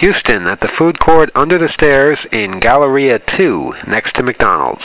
Houston at the food court under the stairs in Galleria 2 next to McDonald's.